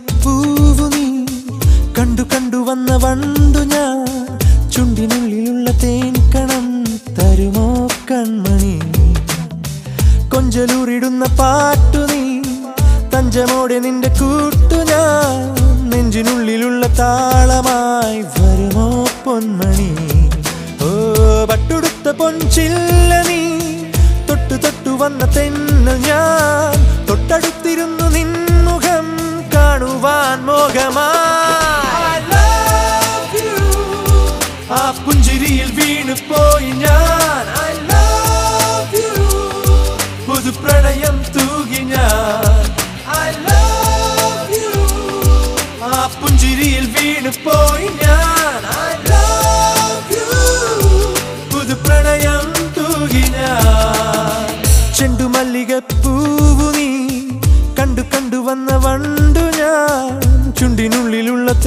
മല്ലികപ്പൂവു നീ. കണ്ടു കണ്ടു വന്ന വണ്ടു ഞാൻ. ചുണ്ടിനുള്ളിലുള്ള തേൻ കണം തരുമോ കൺമണി? കൊഞ്ചലൂറിടുന്ന പാട്ടു നീ. തഞ്ചമോടെ നിന്റെ കൂട്ടു ഞാൻ. നെഞ്ചിനുള്ളിലുള്ള താളമായി വരുമോ പൊന്മണി? ഓ പട്ടുടുത്ത പൊൻചില്ല നീ. തൊട്ടു തൊട്ടു വന്ന തെന്നൽ ഞാൻ. തൊട്ടടുത്തിരുന്നു നിൻമുഖം. കാണുവാൻ മോഹമായി. ആ പുഞ്ചിരിയിൽ വീണു പോയി ഞാൻ. I love you. പുതു പ്രണയം തൂകി ഞാൻ. I love you. ആ പുഞ്ചിരിയിൽ വീണു പോയി ഞാൻ.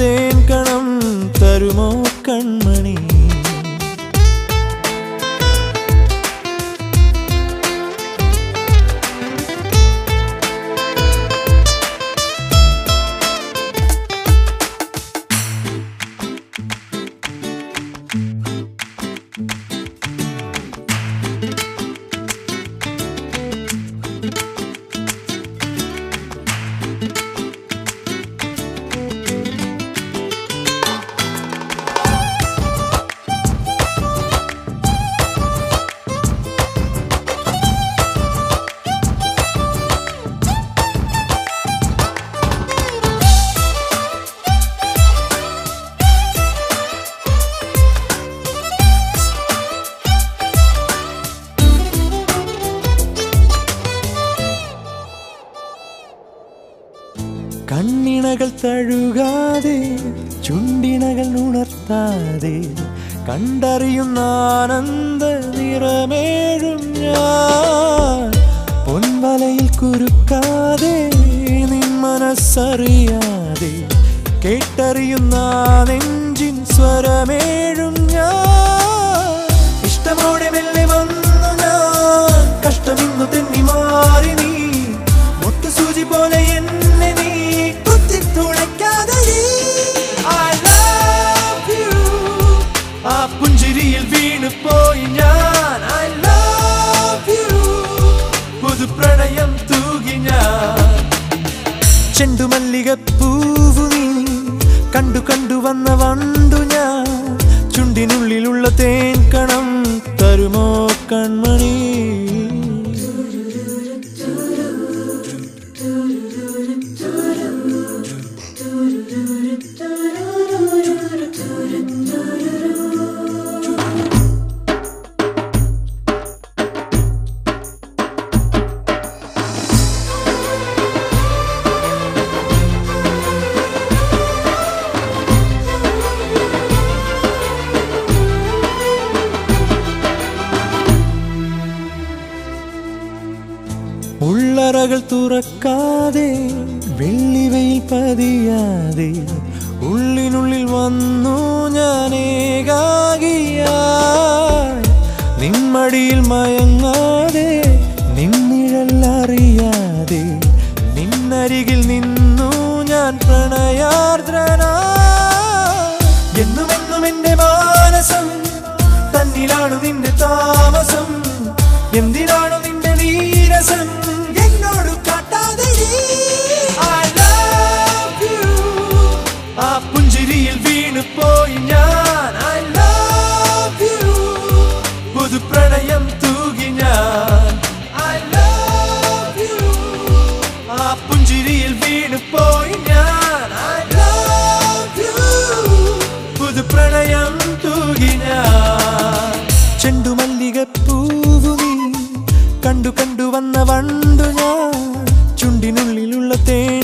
തേൻ കണം തരുമോ കൺമണി കണ്ണിണകൾ തഴുകാതെ ചുണ്ടിണകൾ ഉണർത്താതെ കണ്ടറിയുന്ന ആനന്ദ നിറമേഴും ഞാൻ. പൊൻവലയിൽ കുരുക്കാതെ നിൻ മനസ്സറിയാതെ കേട്ടറിയുന്ന നെഞ്ചിൻ സ്വരമേഴും ഞാൻ. വീണു പോയി ഞാൻ ഐ ലവ് യു പുതു പ്രണയം തൂകി ഞാൻ. ചെണ്ടുമല്ലികപ്പൂവു നീ കണ്ടു കണ്ടു വന്ന വണ്ടു ഞാൻ. ചുണ്ടിനുള്ളിലുള്ള തേൻ കണം തരുമോ കൺമണി? ഉള്ളറകൾ തുറക്കാതെ വെള്ളിവയിൽ പതിയാതെ ഉള്ളിനുള്ളിൽ വന്നു ഞാൻ ഏകാകിയാ നിമ്മടിയിൽ മയങ്ങാതെ നിന്നിഴല്ലറിയാതെ നിന്നരികിൽ നിന്നു ഞാൻ പ്രണയാർദ്രനാ എന്നുമെന്നും എന്റെ മാനസം തന്നിലാണു നിന്റെ താമസം. എന്തിനാണു നിന്റെ നീരസം? മറഞ്ഞു പോയി ഞാൻ. ഐ ലവ് യു പുതു പ്രണയം തൂകി ഞാൻ. ഐ ലവ് യു ആ പുഞ്ചിരിയിൽ വീണു പോയി ഞാൻ. ഐ ലവ് യു പുതു പ്രണയം തൂകി ഞാൻ. ചെണ്ടുമല്ലികപ്പൂവു നീ കണ്ടു കണ്ടു വന്ന വണ്ടു ഞാൻ. ചുണ്ടിനുള്ളിലുള്ള തേൻ